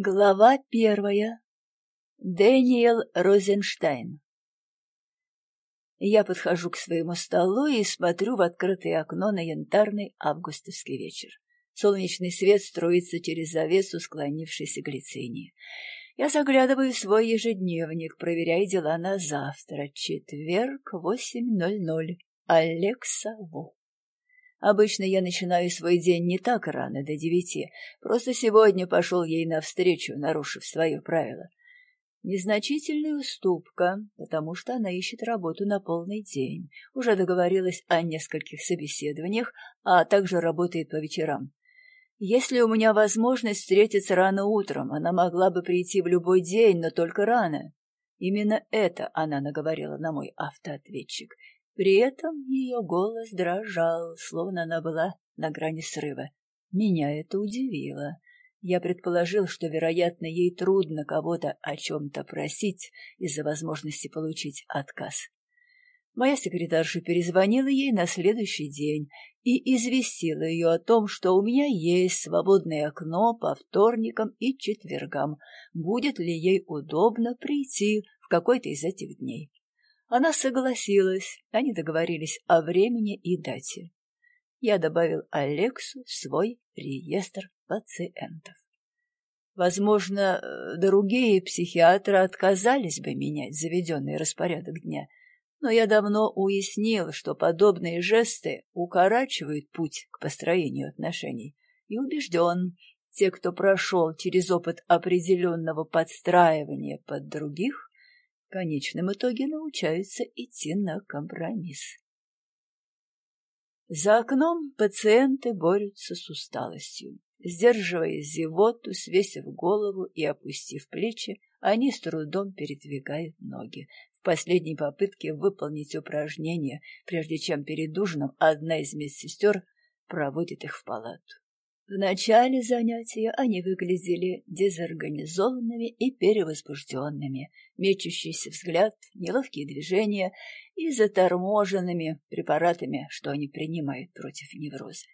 Глава первая. Дэниел Розенштайн. Я подхожу к своему столу и смотрю в открытое окно на янтарный августовский вечер. Солнечный свет струится через завесу склонившейся глицинии. Я заглядываю в свой ежедневник, проверяя дела на завтра. Четверг, 8.00. Алекса Ву. Обычно я начинаю свой день не так рано, до девяти. Просто сегодня пошел ей навстречу, нарушив свое правило. Незначительная уступка, потому что она ищет работу на полный день. Уже договорилась о нескольких собеседованиях, а также работает по вечерам. Если у меня возможность встретиться рано утром, она могла бы прийти в любой день, но только рано. Именно это она наговорила на мой автоответчик, при этом ее голос дрожал, словно она была на грани срыва. Меня это удивило. Я предположил, что, вероятно, ей трудно кого-то о чем-то просить из-за возможности получить отказ. Моя секретарша перезвонила ей на следующий день и известила ее о том, что у меня есть свободное окно по вторникам и четвергам, будет ли ей удобно прийти в какой-то из этих дней. Она согласилась, они договорились о времени и дате. Я добавил Алексу свой реестр пациентов. Возможно, другие психиатры отказались бы менять заведенный распорядок дня, но я давно уяснил, что подобные жесты укорачивают путь к построению отношений, и убежден, те, кто прошел через опыт определенного подстраивания под других, в конечном итоге научаются идти на компромисс. За окном пациенты борются с усталостью. Сдерживая зевоту, свесив голову и опустив плечи, они с трудом передвигают ноги. В последней попытке выполнить упражнение, прежде чем перед ужином одна из медсестер проводит их в палату. В начале занятия они выглядели дезорганизованными и перевозбужденными, мечущийся взгляд, неловкие движения и заторможенными препаратами, что они принимают против невроза.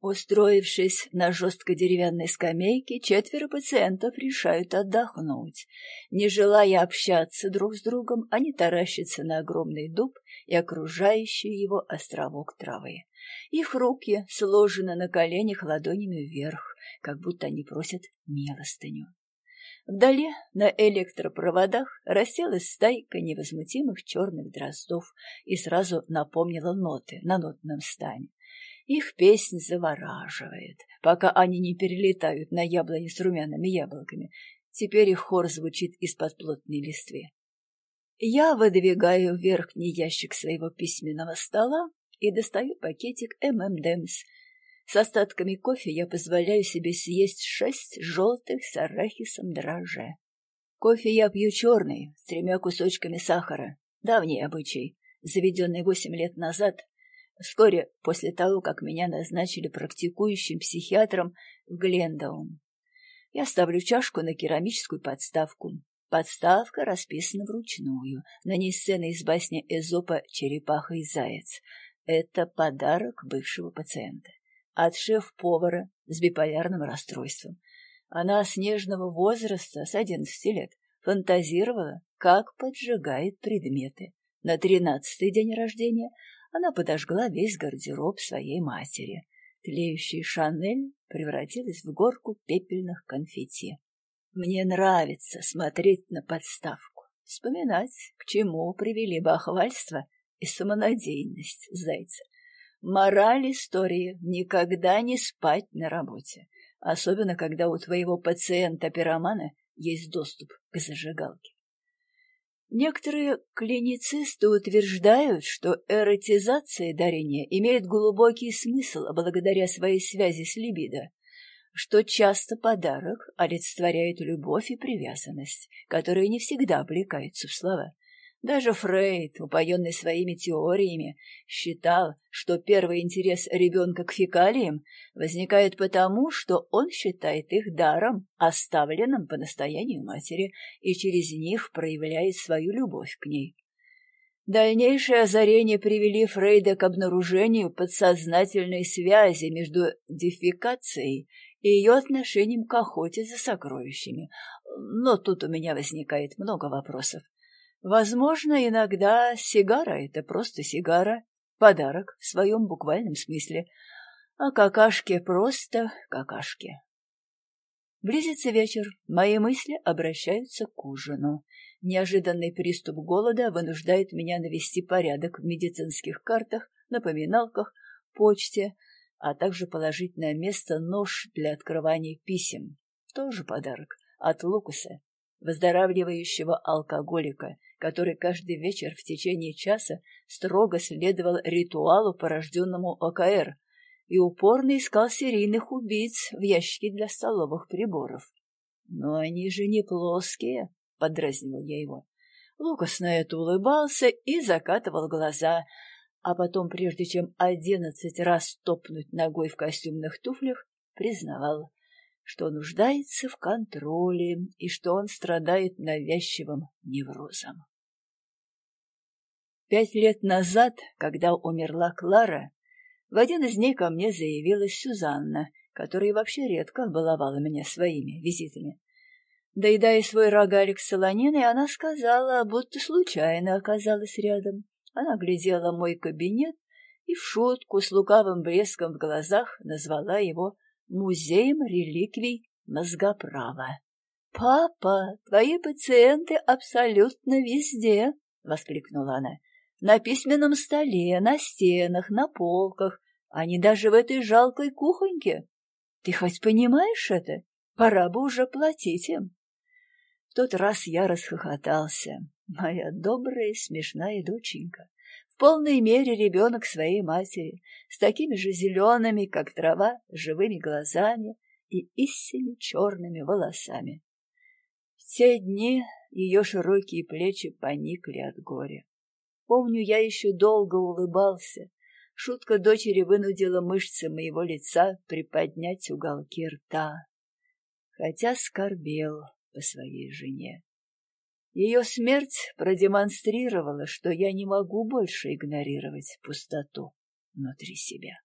Устроившись на жесткой деревянной скамейке, четверо пациентов решают отдохнуть. Не желая общаться друг с другом, они таращатся на огромный дуб и окружающий его островок травы. Их руки сложены на коленях ладонями вверх, как будто они просят милостыню. Вдали на электропроводах расселась стайка невозмутимых черных дроздов и сразу напомнила ноты на нотном стане. Их песнь завораживает, пока они не перелетают на яблони с румяными яблоками. Теперь их хор звучит из-под плотной листвы. Я выдвигаю верхний ящик своего письменного стола и достаю пакетик ММДМС. С остатками кофе я позволяю себе съесть шесть желтых с арахисом дрожжа. Кофе я пью черный, с тремя кусочками сахара. Давний обычай, заведенный восемь лет назад, вскоре после того, как меня назначили практикующим психиатром в Глендоун. Я ставлю чашку на керамическую подставку. Подставка расписана вручную. На ней сцена из басни Эзопа «Черепаха и заяц». Это подарок бывшего пациента. От шеф-повара с биполярным расстройством. Она с нежного возраста, с одиннадцати лет, фантазировала, как поджигает предметы. На тринадцатый день рождения она подожгла весь гардероб своей матери. Тлеющий Шанель превратилась в горку пепельных конфетти. Мне нравится смотреть на подставку, вспоминать, к чему привели бахвальство и самонадеянность зайца. Мораль истории — никогда не спать на работе, особенно когда у твоего пациента-пиромана есть доступ к зажигалке. Некоторые клиницисты утверждают, что эротизация дарения имеет глубокий смысл благодаря своей связи с либидо, что часто подарок олицетворяет любовь и привязанность, которые не всегда облекаются в слова. Даже Фрейд, упоенный своими теориями, считал, что первый интерес ребенка к фекалиям возникает потому, что он считает их даром, оставленным по настоянию матери, и через них проявляет свою любовь к ней. Дальнейшие озарения привели Фрейда к обнаружению подсознательной связи между дефекацией и ее отношением к охоте за сокровищами. Но тут у меня возникает много вопросов. Возможно, иногда сигара — это просто сигара, подарок в своем буквальном смысле, а какашки — просто какашки. Близится вечер, мои мысли обращаются к ужину. Неожиданный приступ голода вынуждает меня навести порядок в медицинских картах, напоминалках, почте, а также положить на место нож для открывания писем. Тоже подарок от Лукуса, выздоравливающего алкоголика, который каждый вечер в течение часа строго следовал ритуалу, порожденному ОКР, и упорно искал серийных убийц в ящике для столовых приборов. «Но они же не плоские», — подразнивал я его. Лукас на это улыбался и закатывал глаза, а потом, прежде чем одиннадцать раз топнуть ногой в костюмных туфлях, признавал, что нуждается в контроле и что он страдает навязчивым неврозом. Пять лет назад, когда умерла Клара, в один из дней ко мне заявилась Сюзанна, которая вообще редко баловала меня своими визитами. Доедая свой рогалик с солониной, она сказала, будто случайно оказалась рядом. Она глядела мой кабинет и в шутку с лукавым блеском в глазах назвала его «Музеем реликвий мозгоправа». «Папа, твои пациенты абсолютно везде!» — воскликнула она. «На письменном столе, на стенах, на полках, они даже в этой жалкой кухоньке. Ты хоть понимаешь это? Пора бы уже платить им». В тот раз я расхохотался. Моя добрая смешная доченька, в полной мере ребенок своей матери, с такими же зелеными, как трава, живыми глазами и истинно черными волосами. В те дни ее широкие плечи поникли от горя. Помню, я еще долго улыбался. Шутка дочери вынудила мышцы моего лица приподнять уголки рта, хотя скорбел по своей жене. Ее смерть продемонстрировала, что я не могу больше игнорировать пустоту внутри себя.